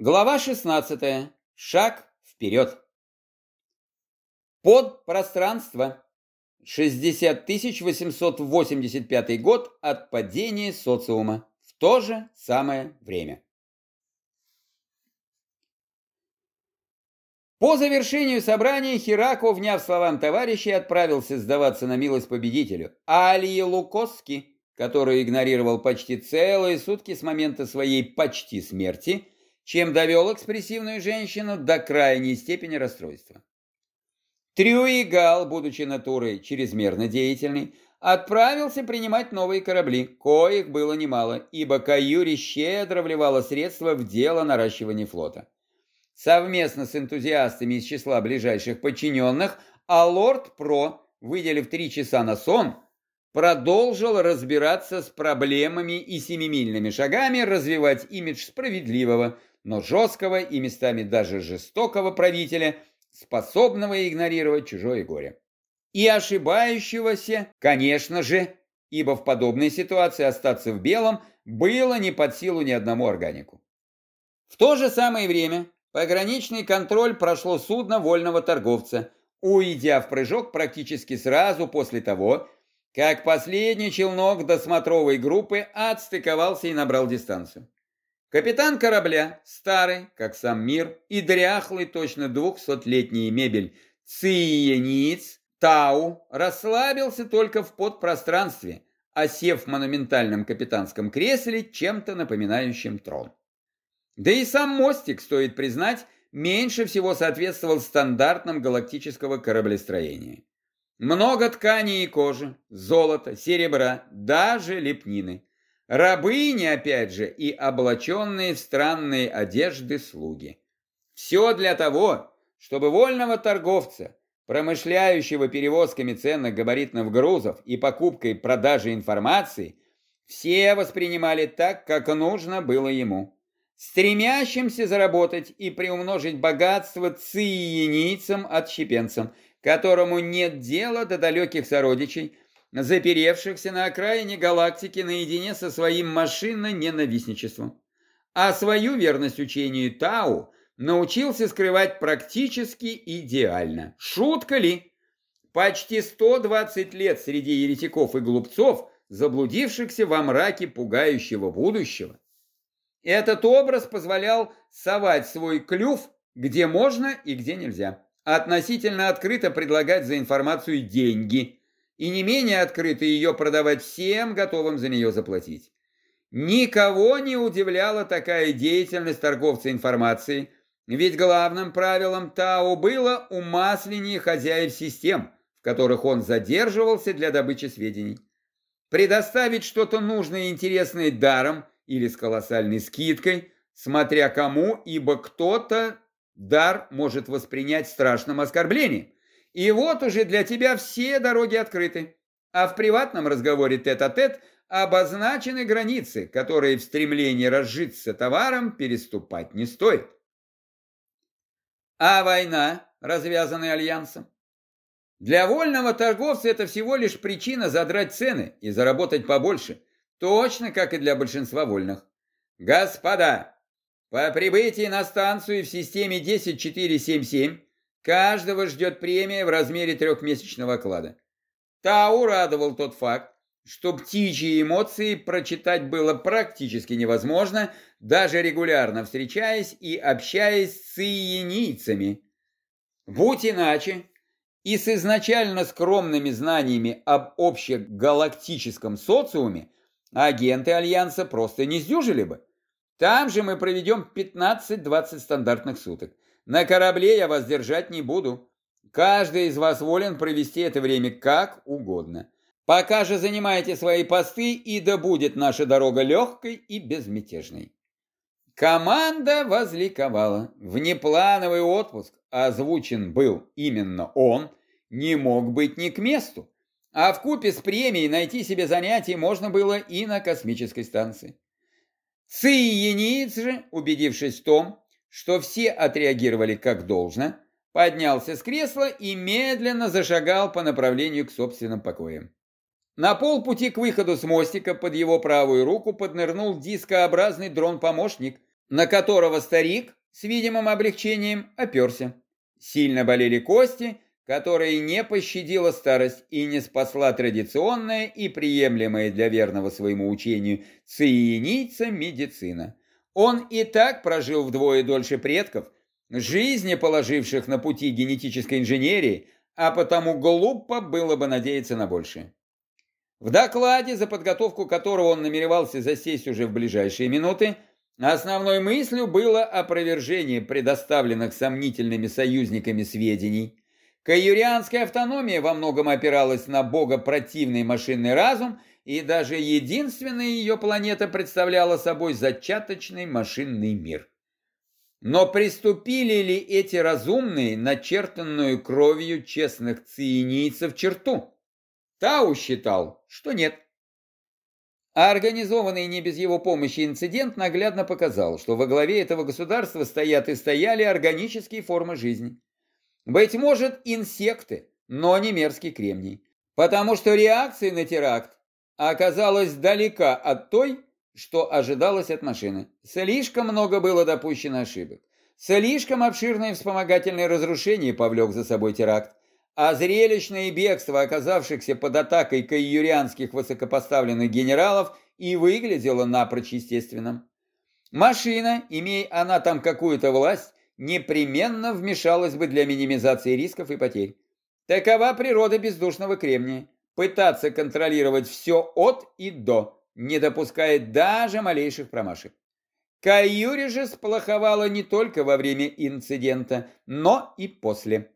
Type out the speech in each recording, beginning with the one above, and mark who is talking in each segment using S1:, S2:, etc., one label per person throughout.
S1: Глава 16. Шаг вперед. Подпространство. 60 885 год от падения социума. В то же самое время. По завершению собрания Хирако, вняв словам товарищей, отправился сдаваться на милость победителю. Алии Лукоски, который игнорировал почти целые сутки с момента своей почти смерти, чем довел экспрессивную женщину до крайней степени расстройства. Трюигал, будучи натурой чрезмерно деятельной, отправился принимать новые корабли, коих было немало, ибо Каюри щедро вливала средства в дело наращивания флота. Совместно с энтузиастами из числа ближайших подчиненных, а лорд Про, выделив три часа на сон, продолжил разбираться с проблемами и семимильными шагами развивать имидж справедливого, но жесткого и местами даже жестокого правителя, способного игнорировать чужое горе. И ошибающегося, конечно же, ибо в подобной ситуации остаться в белом было не под силу ни одному органику. В то же самое время пограничный контроль прошло судно вольного торговца, уйдя в прыжок практически сразу после того, как последний челнок досмотровой группы отстыковался и набрал дистанцию. Капитан корабля, старый, как сам мир, и дряхлый, точно двухсотлетний мебель, циениц, Тау, расслабился только в подпространстве, осев в монументальном капитанском кресле, чем-то напоминающем трон. Да и сам мостик, стоит признать, меньше всего соответствовал стандартам галактического кораблестроения. Много тканей и кожи, золота, серебра, даже лепнины. Рабыни, опять же, и облаченные в странные одежды слуги. Все для того, чтобы вольного торговца, промышляющего перевозками ценных габаритных грузов и покупкой продажей информации, все воспринимали так, как нужно было ему. Стремящимся заработать и приумножить богатство циенийцам-отщепенцам, которому нет дела до далеких сородичей, заперевшихся на окраине галактики наедине со своим машинно-ненавистничеством. А свою верность учению Тау научился скрывать практически идеально. Шутка ли? Почти 120 лет среди еретиков и глупцов, заблудившихся во мраке пугающего будущего. Этот образ позволял совать свой клюв где можно и где нельзя. Относительно открыто предлагать за информацию деньги – и не менее открыто ее продавать всем, готовым за нее заплатить. Никого не удивляла такая деятельность торговца информацией, ведь главным правилом Тао было умасление хозяев систем, в которых он задерживался для добычи сведений. Предоставить что-то нужное и интересное даром или с колоссальной скидкой, смотря кому, ибо кто-то дар может воспринять страшным оскорблением. И вот уже для тебя все дороги открыты. А в приватном разговоре тет-а-тет -тет обозначены границы, которые в стремлении разжиться товаром переступать не стоит. А война, развязанная альянсом? Для вольного торговца это всего лишь причина задрать цены и заработать побольше, точно как и для большинства вольных. Господа, по прибытии на станцию в системе 10477 Каждого ждет премия в размере трехмесячного оклада. Тау радовал тот факт, что птичьи эмоции прочитать было практически невозможно, даже регулярно встречаясь и общаясь с иенийцами. Будь иначе, и с изначально скромными знаниями об общегалактическом социуме агенты Альянса просто не сдюжили бы. Там же мы проведем 15-20 стандартных суток. На корабле я вас держать не буду. Каждый из вас волен провести это время как угодно. Пока же занимайте свои посты, и да будет наша дорога легкой и безмятежной. Команда возликовала. Внеплановый отпуск, озвучен был именно он, не мог быть ни к месту. А в купе с премией найти себе занятие можно было и на космической станции. Циениц же, убедившись в том, что все отреагировали как должно, поднялся с кресла и медленно зашагал по направлению к собственным покоям. На полпути к выходу с мостика под его правую руку поднырнул дискообразный дрон-помощник, на которого старик с видимым облегчением оперся. Сильно болели кости, которые не пощадила старость и не спасла традиционная и приемлемая для верного своему учению циенийца медицина. Он и так прожил вдвое дольше предков, жизни положивших на пути генетической инженерии, а потому глупо было бы надеяться на большее. В докладе, за подготовку которого он намеревался засесть уже в ближайшие минуты, основной мыслью было опровержение предоставленных сомнительными союзниками сведений. Каюрианская автономия во многом опиралась на богопротивный машинный разум, и даже единственная ее планета представляла собой зачаточный машинный мир. Но приступили ли эти разумные, начертанную кровью честных циенийцев черту? Тау считал, что нет. А организованный не без его помощи инцидент наглядно показал, что во главе этого государства стоят и стояли органические формы жизни. Быть может, инсекты, но не мерзкий кремний. Потому что реакция на теракт оказалась далека от той, что ожидалось от машины. Слишком много было допущено ошибок. Слишком обширное вспомогательное разрушение повлек за собой теракт а зрелищное бегство оказавшихся под атакой каюрианских высокопоставленных генералов и выглядело напрочь естественным. Машина, имея она там какую-то власть, непременно вмешалась бы для минимизации рисков и потерь. Такова природа бездушного кремния. Пытаться контролировать все от и до, не допуская даже малейших промашек. Каюри же сплоховала не только во время инцидента, но и после.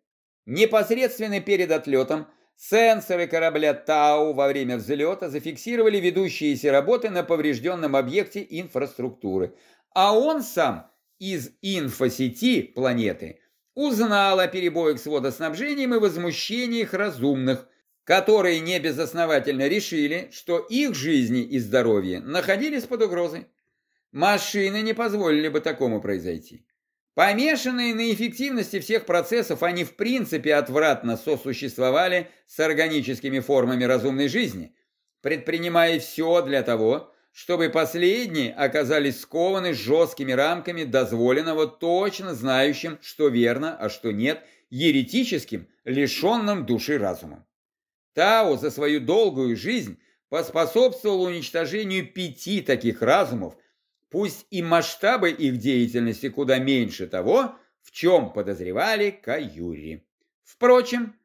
S1: Непосредственно перед отлетом сенсоры корабля Тау во время взлета зафиксировали ведущиеся работы на поврежденном объекте инфраструктуры, а он сам из инфосети планеты узнал о перебоях с водоснабжением и возмущениях разумных, которые небезосновательно решили, что их жизни и здоровье находились под угрозой. Машины не позволили бы такому произойти. Помешанные на эффективности всех процессов, они в принципе отвратно сосуществовали с органическими формами разумной жизни, предпринимая все для того, чтобы последние оказались скованы жесткими рамками дозволенного, точно знающим, что верно, а что нет, еретическим, лишенным души разумом. Тао за свою долгую жизнь поспособствовал уничтожению пяти таких разумов, Пусть и масштабы их деятельности куда меньше того, в чем подозревали Каюри. Впрочем,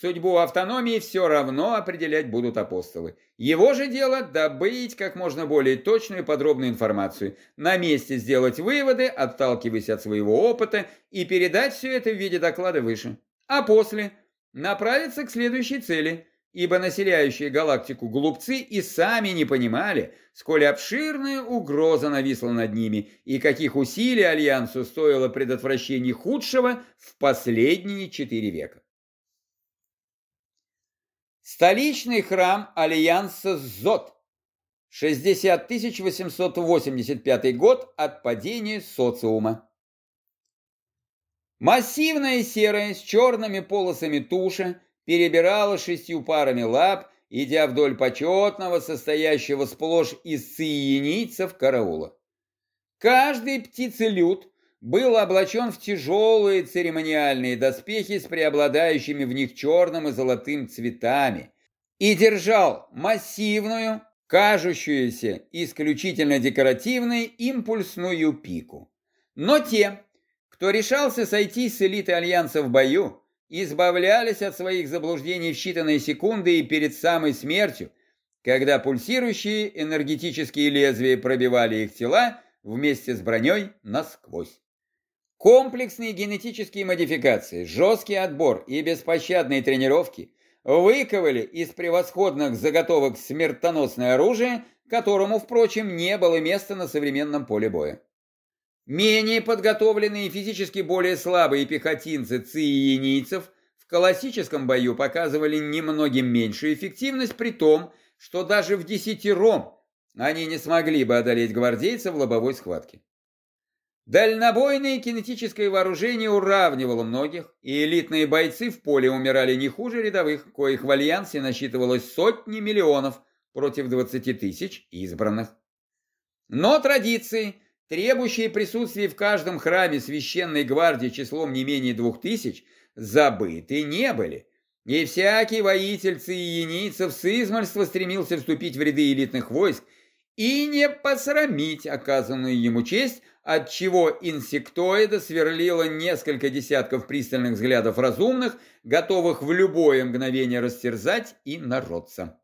S1: судьбу автономии все равно определять будут апостолы. Его же дело добыть как можно более точную и подробную информацию, на месте сделать выводы, отталкиваясь от своего опыта, и передать все это в виде доклада выше. А после направиться к следующей цели – ибо населяющие галактику глупцы и сами не понимали, сколь обширная угроза нависла над ними и каких усилий Альянсу стоило предотвращение худшего в последние четыре века. Столичный храм Альянса Зод. 60 885 год от падения социума. Массивная серая с черными полосами туша перебирала шестью парами лап, идя вдоль почетного, состоящего сплошь из циенийцев караула. Каждый птицелюд был облачен в тяжелые церемониальные доспехи с преобладающими в них черным и золотым цветами и держал массивную, кажущуюся исключительно декоративной импульсную пику. Но те, кто решался сойти с элиты Альянса в бою, избавлялись от своих заблуждений в считанные секунды и перед самой смертью, когда пульсирующие энергетические лезвия пробивали их тела вместе с броней насквозь. Комплексные генетические модификации, жесткий отбор и беспощадные тренировки выковали из превосходных заготовок смертоносное оружие, которому, впрочем, не было места на современном поле боя. Менее подготовленные и физически более слабые пехотинцы циенийцев в классическом бою показывали немногим меньшую эффективность, при том, что даже в десятером они не смогли бы одолеть гвардейцев в лобовой схватке. Дальнобойное кинетическое вооружение уравнивало многих, и элитные бойцы в поле умирали не хуже рядовых, коих в альянсе насчитывалось сотни миллионов против 20 тысяч избранных. Но традиции требующие присутствия в каждом храме священной гвардии числом не менее двух тысяч, забыты не были. И всякий воитель циенийцев с измальства стремился вступить в ряды элитных войск и не посрамить оказанную ему честь, от чего инсектоида сверлило несколько десятков пристальных взглядов разумных, готовых в любое мгновение растерзать и народца.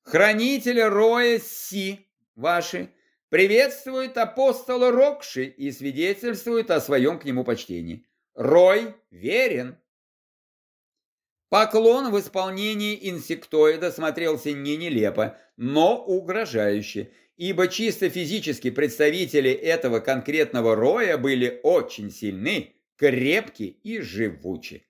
S1: Хранитель Роя Си, ваши, приветствует апостола Рокши и свидетельствует о своем к нему почтении. Рой верен. Поклон в исполнении инсектоида смотрелся не нелепо, но угрожающе, ибо чисто физически представители этого конкретного роя были очень сильны, крепки и живучи.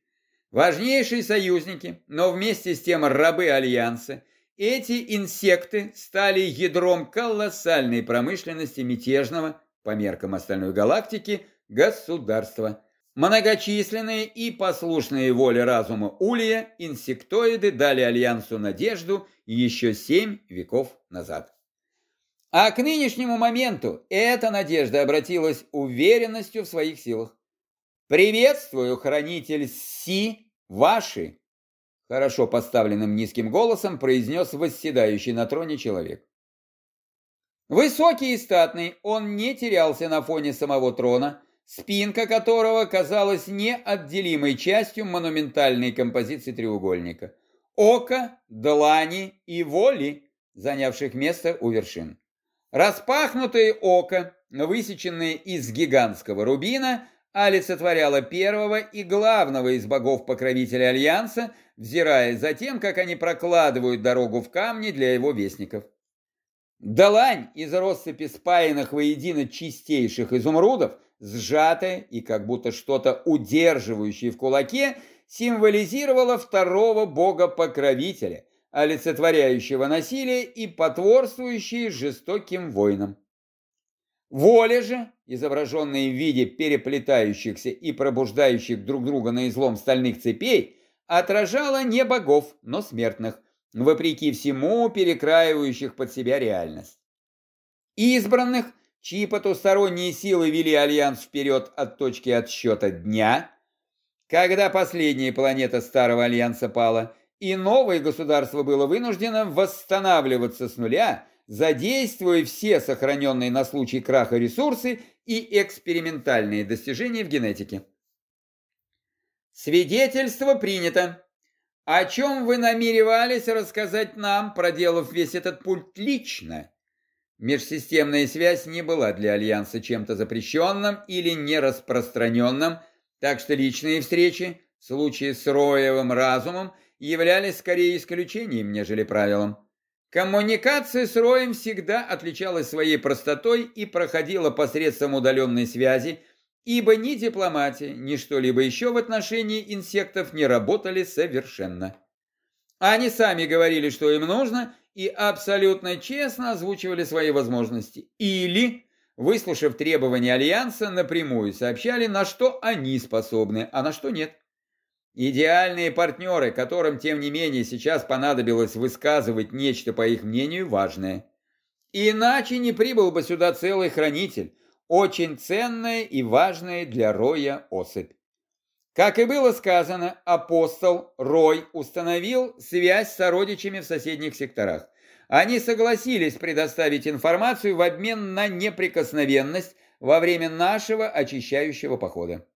S1: Важнейшие союзники, но вместе с тем рабы Альянса, эти инсекты стали ядром колоссальной промышленности мятежного, по меркам остальной галактики, государства – Многочисленные и послушные воле разума Улья, инсектоиды дали Альянсу надежду еще семь веков назад. А к нынешнему моменту эта надежда обратилась уверенностью в своих силах. «Приветствую, хранитель Си, ваши!» Хорошо поставленным низким голосом произнес восседающий на троне человек. Высокий и статный, он не терялся на фоне самого трона, спинка которого казалась неотделимой частью монументальной композиции треугольника. Око, длани и воли, занявших место у вершин. Распахнутое око, высеченное из гигантского рубина, олицетворяло первого и главного из богов-покровителя Альянса, взирая за тем, как они прокладывают дорогу в камне для его вестников. Далань из россыпи спаянных воедино чистейших изумрудов сжатое и как будто что-то удерживающее в кулаке, символизировало второго бога-покровителя, олицетворяющего насилие и потворствующие жестоким воинам. Воля же, изображенная в виде переплетающихся и пробуждающих друг друга на излом стальных цепей, отражала не богов, но смертных, вопреки всему перекраивающих под себя реальность. Избранных – чьи потусторонние силы вели Альянс вперед от точки отсчета дня, когда последняя планета Старого Альянса пала, и новое государство было вынуждено восстанавливаться с нуля, задействуя все сохраненные на случай краха ресурсы и экспериментальные достижения в генетике. Свидетельство принято. О чем вы намеревались рассказать нам, проделав весь этот пульт лично? Межсистемная связь не была для Альянса чем-то запрещенным или нераспространенным, так что личные встречи, в случае с Роевым разумом, являлись скорее исключением, нежели правилом. Коммуникация с Роем всегда отличалась своей простотой и проходила посредством удаленной связи, ибо ни дипломатия, ни что-либо еще в отношении инсектов не работали совершенно. Они сами говорили, что им нужно, и абсолютно честно озвучивали свои возможности. Или, выслушав требования Альянса, напрямую сообщали, на что они способны, а на что нет. Идеальные партнеры, которым, тем не менее, сейчас понадобилось высказывать нечто, по их мнению, важное. Иначе не прибыл бы сюда целый хранитель, очень ценная и важная для Роя особь. Как и было сказано, апостол Рой установил связь с сородичами в соседних секторах. Они согласились предоставить информацию в обмен на неприкосновенность во время нашего очищающего похода.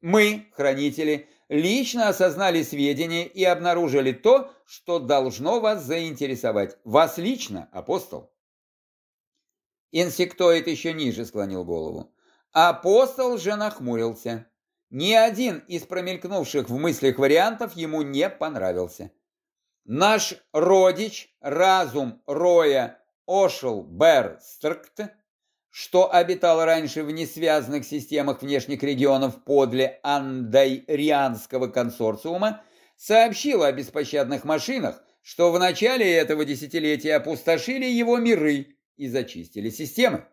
S1: Мы, хранители, лично осознали сведения и обнаружили то, что должно вас заинтересовать. Вас лично, апостол. Инсектоид еще ниже склонил голову. Апостол же нахмурился. Ни один из промелькнувших в мыслях вариантов ему не понравился. Наш родич, разум Роя Ошел Бер Стркт, что обитал раньше в несвязанных системах внешних регионов подле Андайрианского консорциума, сообщил о беспощадных машинах, что в начале этого десятилетия опустошили его миры и зачистили системы.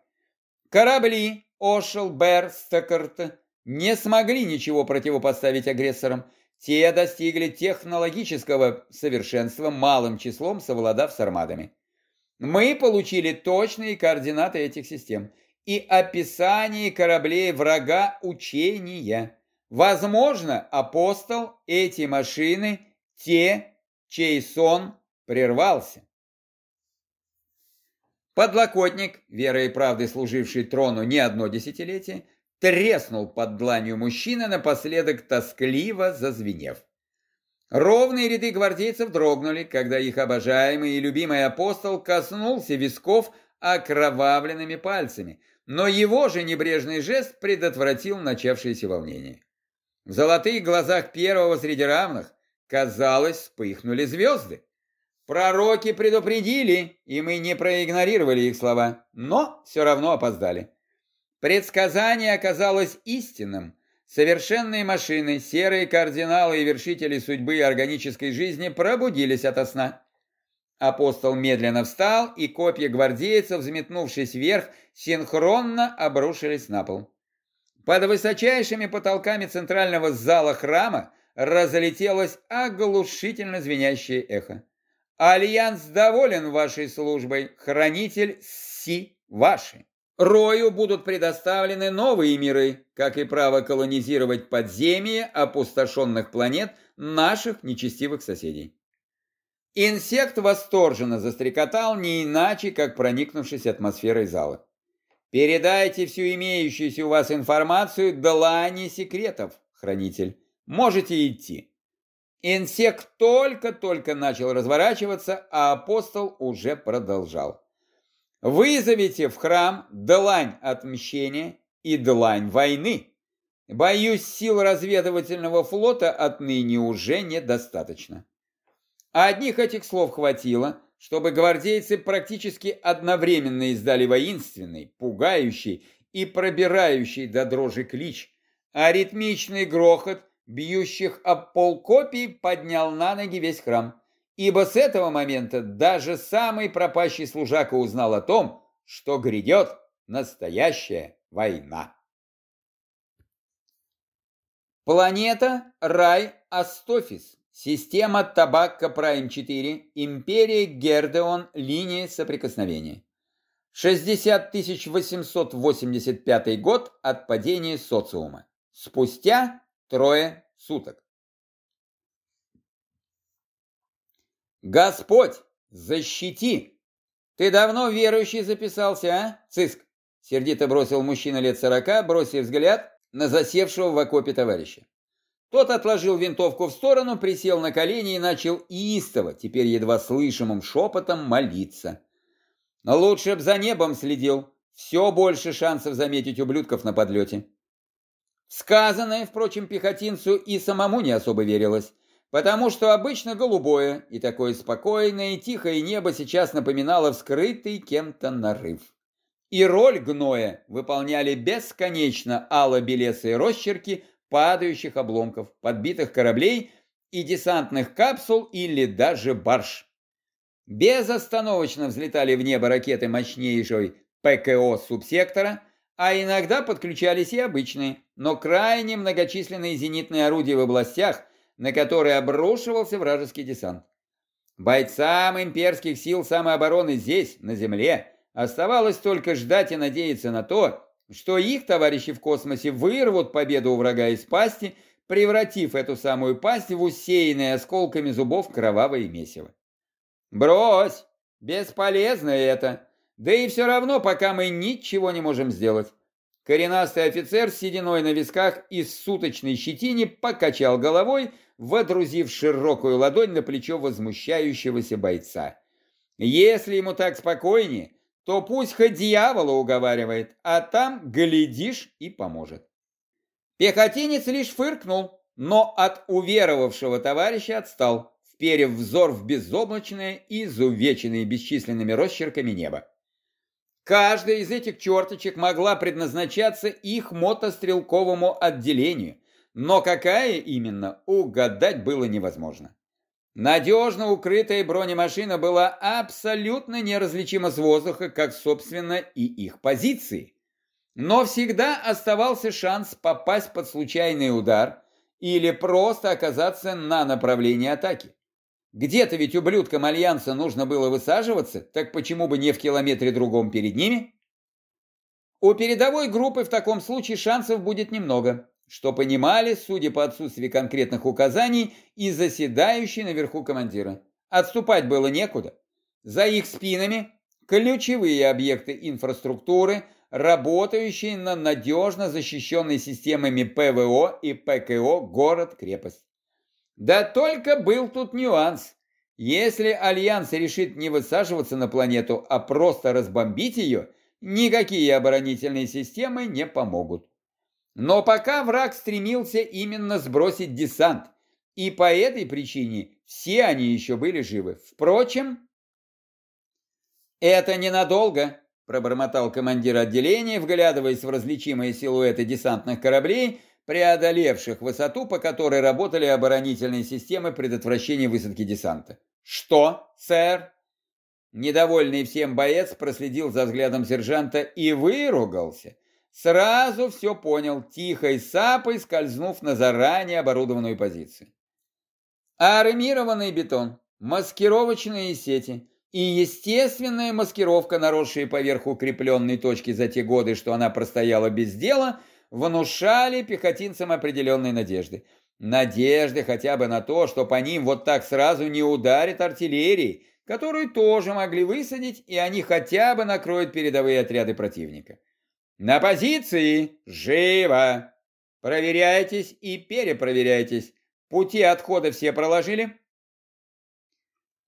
S1: Корабли Ошел Бер Стркт не смогли ничего противопоставить агрессорам. Те достигли технологического совершенства малым числом, совладав с армадами. Мы получили точные координаты этих систем. и описании кораблей врага учения. Возможно, апостол, эти машины, те, чей сон прервался. Подлокотник, верой и правдой служивший трону не одно десятилетие, треснул под дланью мужчины, напоследок тоскливо зазвенев. Ровные ряды гвардейцев дрогнули, когда их обожаемый и любимый апостол коснулся висков окровавленными пальцами, но его же небрежный жест предотвратил начавшееся волнение. В золотых глазах первого среди равных, казалось, вспыхнули звезды. Пророки предупредили, и мы не проигнорировали их слова, но все равно опоздали. Предсказание оказалось истинным. Совершенные машины, серые кардиналы и вершители судьбы и органической жизни пробудились ото сна. Апостол медленно встал, и копья гвардейцев, взметнувшись вверх, синхронно обрушились на пол. Под высочайшими потолками центрального зала храма разлетелось оглушительно звенящее эхо. Альянс доволен вашей службой, хранитель Си ваши. Рою будут предоставлены новые миры, как и право колонизировать подземья опустошенных планет наших нечестивых соседей. Инсект восторженно застрекотал, не иначе, как проникнувшись атмосферой зала. Передайте всю имеющуюся у вас информацию Длани секретов, хранитель. Можете идти. Инсект только-только начал разворачиваться, а апостол уже продолжал. Вызовите в храм длань отмщения и длань войны. Боюсь, сил разведывательного флота отныне уже недостаточно. Одних этих слов хватило, чтобы гвардейцы практически одновременно издали воинственный, пугающий и пробирающий до дрожи клич, а ритмичный грохот, бьющих об пол копий, поднял на ноги весь храм. Ибо с этого момента даже самый пропащий служака узнал о том, что грядет настоящая война. Планета Рай Астофис. Система Табакка Прайм 4, Империя Гердеон, линия соприкосновения. 60 885 год от падения социума. Спустя трое суток. Господь, защити! Ты давно верующий записался, а, Циск? Сердито бросил мужчина лет сорока, бросив взгляд на засевшего в окопе товарища. Тот отложил винтовку в сторону, присел на колени и начал истово, теперь едва слышимым шепотом, молиться. Лучше б за небом следил, все больше шансов заметить ублюдков на подлете. Сказанное, впрочем, пехотинцу и самому не особо верилось, потому что обычно голубое и такое спокойное и тихое небо сейчас напоминало вскрытый кем-то нарыв. И роль гноя выполняли бесконечно ало-белесые росчерки падающих обломков, подбитых кораблей и десантных капсул или даже барж. Безостановочно взлетали в небо ракеты мощнейшей ПКО субсектора, а иногда подключались и обычные, но крайне многочисленные зенитные орудия в областях, на которые обрушивался вражеский десант. Бойцам имперских сил самообороны здесь, на земле, оставалось только ждать и надеяться на то, что их товарищи в космосе вырвут победу у врага из пасти, превратив эту самую пасть в усеянное осколками зубов кровавое месиво. Брось! Бесполезно это! Да и все равно, пока мы ничего не можем сделать. Коренастый офицер с сединой на висках и суточной щетине покачал головой, водрузив широкую ладонь на плечо возмущающегося бойца. Если ему так спокойнее, то пусть хоть дьявола уговаривает, а там, глядишь, и поможет. Пехотинец лишь фыркнул, но от уверовавшего товарища отстал, вперев взор в безоблачное и изувеченное бесчисленными росчерками небо. Каждая из этих черточек могла предназначаться их мотострелковому отделению, но какая именно, угадать было невозможно. Надежно укрытая бронемашина была абсолютно неразличима с воздуха, как, собственно, и их позиции. Но всегда оставался шанс попасть под случайный удар или просто оказаться на направлении атаки. Где-то ведь ублюдкам Альянса нужно было высаживаться, так почему бы не в километре другом перед ними? У передовой группы в таком случае шансов будет немного, что понимали, судя по отсутствию конкретных указаний, и заседающие наверху командиры. Отступать было некуда. За их спинами ключевые объекты инфраструктуры, работающие на надежно защищенной системами ПВО и ПКО город-крепость. Да только был тут нюанс. Если Альянс решит не высаживаться на планету, а просто разбомбить ее, никакие оборонительные системы не помогут. Но пока враг стремился именно сбросить десант, и по этой причине все они еще были живы. Впрочем, это ненадолго, пробормотал командир отделения, вглядываясь в различимые силуэты десантных кораблей, преодолевших высоту, по которой работали оборонительные системы предотвращения высадки десанта. «Что, сэр?» Недовольный всем боец проследил за взглядом сержанта и выругался. Сразу все понял, тихой сапой скользнув на заранее оборудованную позицию. Армированный бетон, маскировочные сети и естественная маскировка, наросшие поверх укрепленной точки за те годы, что она простояла без дела, внушали пехотинцам определенные надежды. Надежды хотя бы на то, что по ним вот так сразу не ударит артиллерии, которую тоже могли высадить, и они хотя бы накроют передовые отряды противника. На позиции! Живо! Проверяйтесь и перепроверяйтесь. Пути отхода все проложили?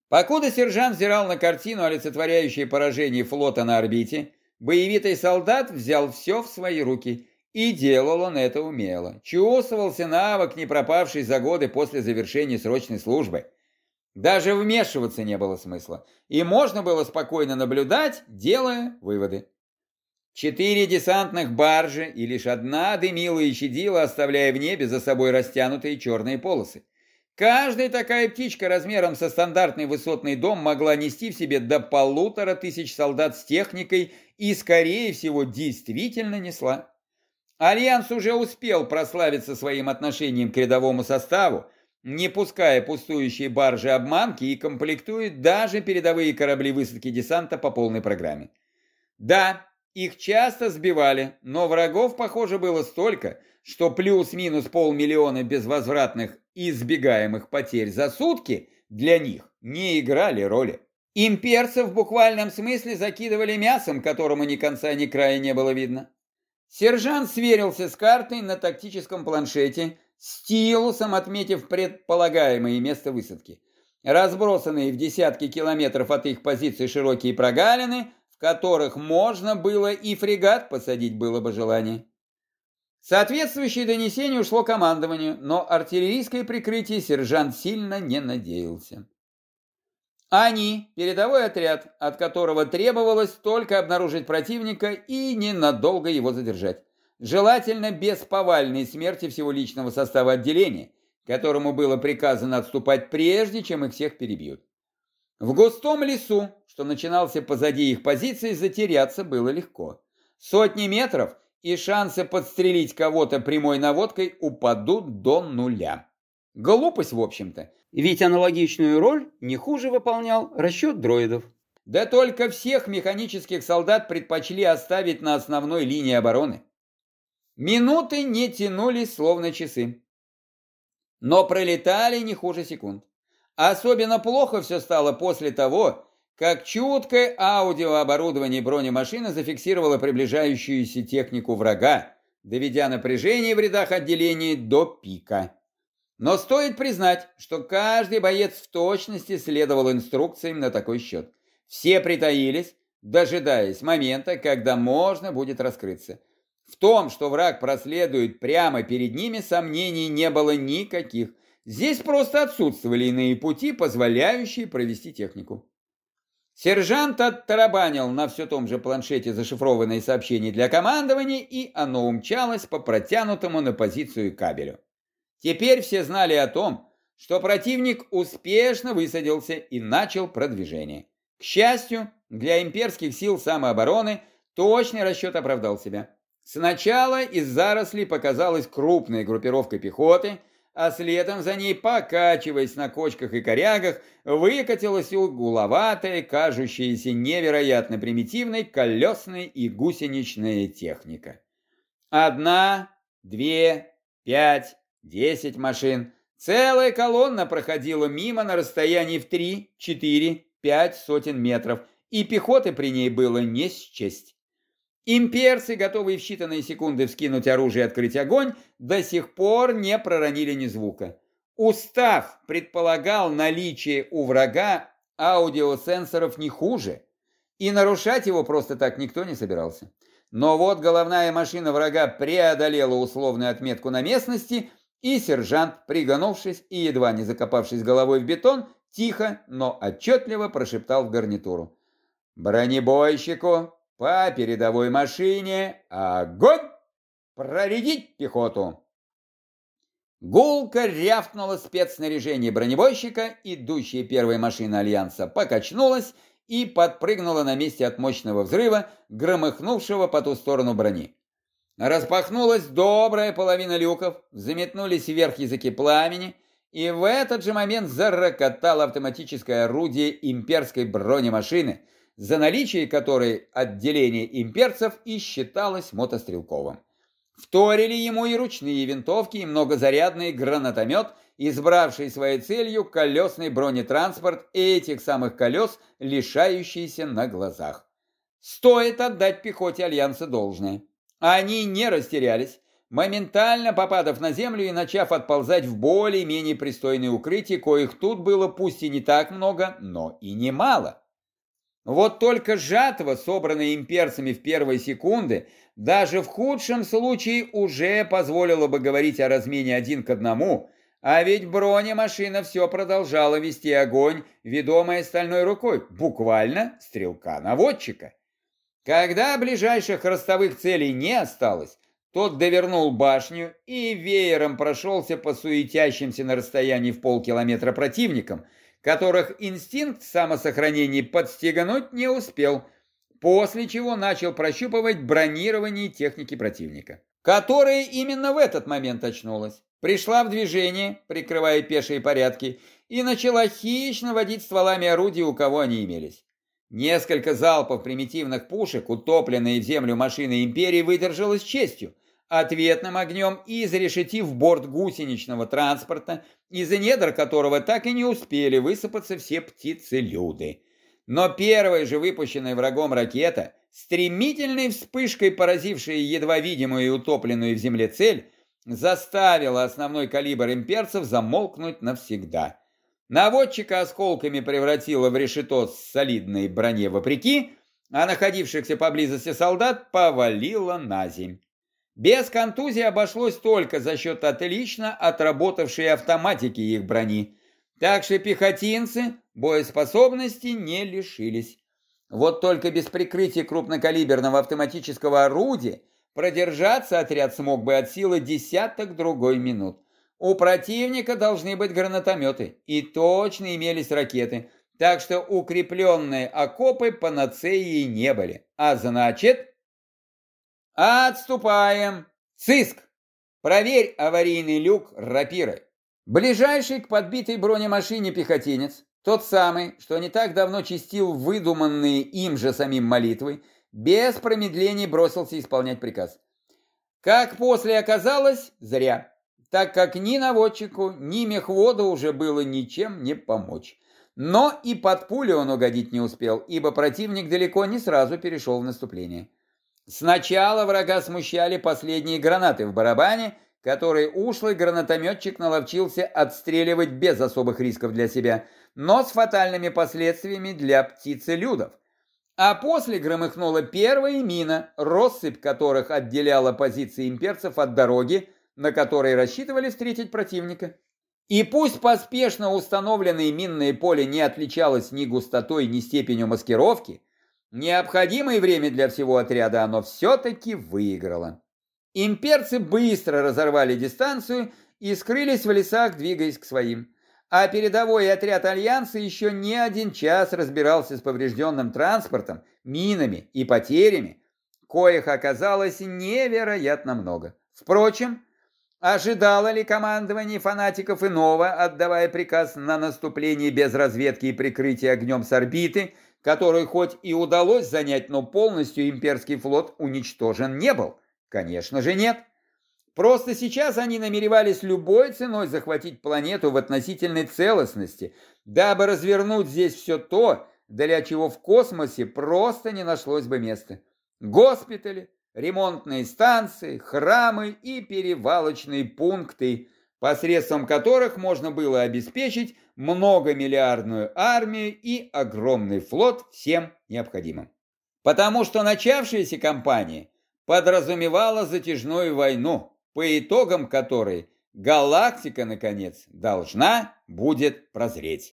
S1: Покуда сержант взирал на картину, олицетворяющую поражение флота на орбите, боевитый солдат взял все в свои руки – и делал он это умело. Чувствовался навык, не пропавший за годы после завершения срочной службы. Даже вмешиваться не было смысла. И можно было спокойно наблюдать, делая выводы. Четыре десантных баржи и лишь одна дымила и щадила, оставляя в небе за собой растянутые черные полосы. Каждая такая птичка размером со стандартный высотный дом могла нести в себе до полутора тысяч солдат с техникой и, скорее всего, действительно несла. Альянс уже успел прославиться своим отношением к рядовому составу, не пуская пустующие баржи обманки и комплектует даже передовые корабли высадки десанта по полной программе. Да, их часто сбивали, но врагов, похоже, было столько, что плюс-минус полмиллиона безвозвратных избегаемых потерь за сутки для них не играли роли. Имперцев в буквальном смысле закидывали мясом, которому ни конца ни края не было видно. Сержант сверился с картой на тактическом планшете, стилусом отметив предполагаемое место высадки. Разбросанные в десятки километров от их позиций широкие прогалины, в которых можно было и фрегат посадить было бы желание. Соответствующее донесение ушло командованию, но артиллерийское прикрытие сержант сильно не надеялся. Они – передовой отряд, от которого требовалось только обнаружить противника и ненадолго его задержать. Желательно без повальной смерти всего личного состава отделения, которому было приказано отступать прежде, чем их всех перебьют. В густом лесу, что начинался позади их позиции, затеряться было легко. Сотни метров, и шансы подстрелить кого-то прямой наводкой упадут до нуля. Глупость, в общем-то. Ведь аналогичную роль не хуже выполнял расчет дроидов. Да только всех механических солдат предпочли оставить на основной линии обороны. Минуты не тянулись, словно часы. Но пролетали не хуже секунд. Особенно плохо все стало после того, как чуткое аудиооборудование бронемашины зафиксировало приближающуюся технику врага, доведя напряжение в рядах отделений до пика. Но стоит признать, что каждый боец в точности следовал инструкциям на такой счет. Все притаились, дожидаясь момента, когда можно будет раскрыться. В том, что враг проследует прямо перед ними, сомнений не было никаких. Здесь просто отсутствовали иные пути, позволяющие провести технику. Сержант оттарабанил на все том же планшете зашифрованные сообщения для командования, и оно умчалось по протянутому на позицию кабелю. Теперь все знали о том, что противник успешно высадился и начал продвижение. К счастью, для имперских сил самообороны точный расчет оправдал себя. Сначала из зарослей показалась крупная группировка пехоты, а следом за ней, покачиваясь на кочках и корягах, выкатилась угловатая, кажущаяся невероятно примитивной колесная и гусеничная техника. Одна, две, пять, десять машин. Целая колонна проходила мимо на расстоянии в три, четыре, пять сотен метров, и пехоты при ней было не счесть. Имперцы, готовые в считанные секунды вскинуть оружие и открыть огонь, до сих пор не проронили ни звука. Устав предполагал наличие у врага аудиосенсоров не хуже, и нарушать его просто так никто не собирался. Но вот головная машина врага преодолела условную отметку на местности, и сержант, пригонувшись и едва не закопавшись головой в бетон, тихо, но отчетливо прошептал в гарнитуру. «Бронебойщику по передовой машине огонь! Проредить пехоту!» Гулко рявкнуло спецснаряжение бронебойщика, идущая первая машина Альянса покачнулась и подпрыгнула на месте от мощного взрыва, громыхнувшего по ту сторону брони. Распахнулась добрая половина люков, заметнулись вверх языки пламени, и в этот же момент зарокотало автоматическое орудие имперской бронемашины, за наличие которой отделение имперцев и считалось мотострелковым. Вторили ему и ручные винтовки, и многозарядный гранатомет, избравший своей целью колесный бронетранспорт этих самых колес, лишающийся на глазах. Стоит отдать пехоте Альянса должное. Они не растерялись, моментально попадав на землю и начав отползать в более-менее пристойные укрытия, коих тут было пусть и не так много, но и немало. Вот только жатва, собранная имперцами в первые секунды, даже в худшем случае уже позволила бы говорить о размене один к одному, а ведь бронемашина все продолжала вести огонь, ведомая стальной рукой, буквально стрелка-наводчика. Когда ближайших ростовых целей не осталось, тот довернул башню и веером прошелся по суетящимся на расстоянии в полкилометра противникам, которых инстинкт самосохранения подстегнуть не успел, после чего начал прощупывать бронирование техники противника, которая именно в этот момент очнулась, пришла в движение, прикрывая пешие порядки, и начала хищно водить стволами орудий, у кого они имелись. Несколько залпов примитивных пушек, утопленные в землю машины Империи, выдержала с честью, ответным огнем и зарешетив борт гусеничного транспорта, из недр которого так и не успели высыпаться все птицы-люды. Но первая же выпущенная врагом ракета, стремительной вспышкой поразившая едва видимую и утопленную в земле цель, заставила основной калибр имперцев замолкнуть навсегда. Наводчика осколками превратила в решето с солидной броне вопреки, а находившихся поблизости солдат повалила на земь. Без контузии обошлось только за счет отлично отработавшей автоматики их брони. Так что пехотинцы боеспособности не лишились. Вот только без прикрытия крупнокалиберного автоматического орудия продержаться отряд смог бы от силы десяток другой минут. У противника должны быть гранатометы, и точно имелись ракеты, так что укрепленные окопы панацеей не были. А значит, «Отступаем! Циск! Проверь аварийный люк рапирой!» Ближайший к подбитой бронемашине пехотинец, тот самый, что не так давно чистил выдуманные им же самим молитвы, без промедлений бросился исполнять приказ. Как после оказалось, зря, так как ни наводчику, ни мехводу уже было ничем не помочь. Но и под пулю он угодить не успел, ибо противник далеко не сразу перешел в наступление. Сначала врага смущали последние гранаты в барабане, которые ушлый гранатометчик наловчился отстреливать без особых рисков для себя, но с фатальными последствиями для птицы-людов. А после громыхнула первая мина, россыпь которых отделяла позиции имперцев от дороги, на которой рассчитывали встретить противника. И пусть поспешно установленное минное поле не отличалось ни густотой, ни степенью маскировки, Необходимое время для всего отряда оно все-таки выиграло. Имперцы быстро разорвали дистанцию и скрылись в лесах, двигаясь к своим. А передовой отряд Альянса еще не один час разбирался с поврежденным транспортом, минами и потерями, коих оказалось невероятно много. Впрочем, Ожидало ли командование фанатиков иного, отдавая приказ на наступление без разведки и прикрытия огнем с орбиты, который хоть и удалось занять, но полностью имперский флот уничтожен не был? Конечно же нет. Просто сейчас они намеревались любой ценой захватить планету в относительной целостности, дабы развернуть здесь все то, для чего в космосе просто не нашлось бы места. Госпитали, ремонтные станции, храмы и перевалочные пункты, посредством которых можно было обеспечить многомиллиардную армию и огромный флот всем необходимым. Потому что начавшаяся кампания подразумевала затяжную войну, по итогам которой галактика, наконец, должна будет прозреть.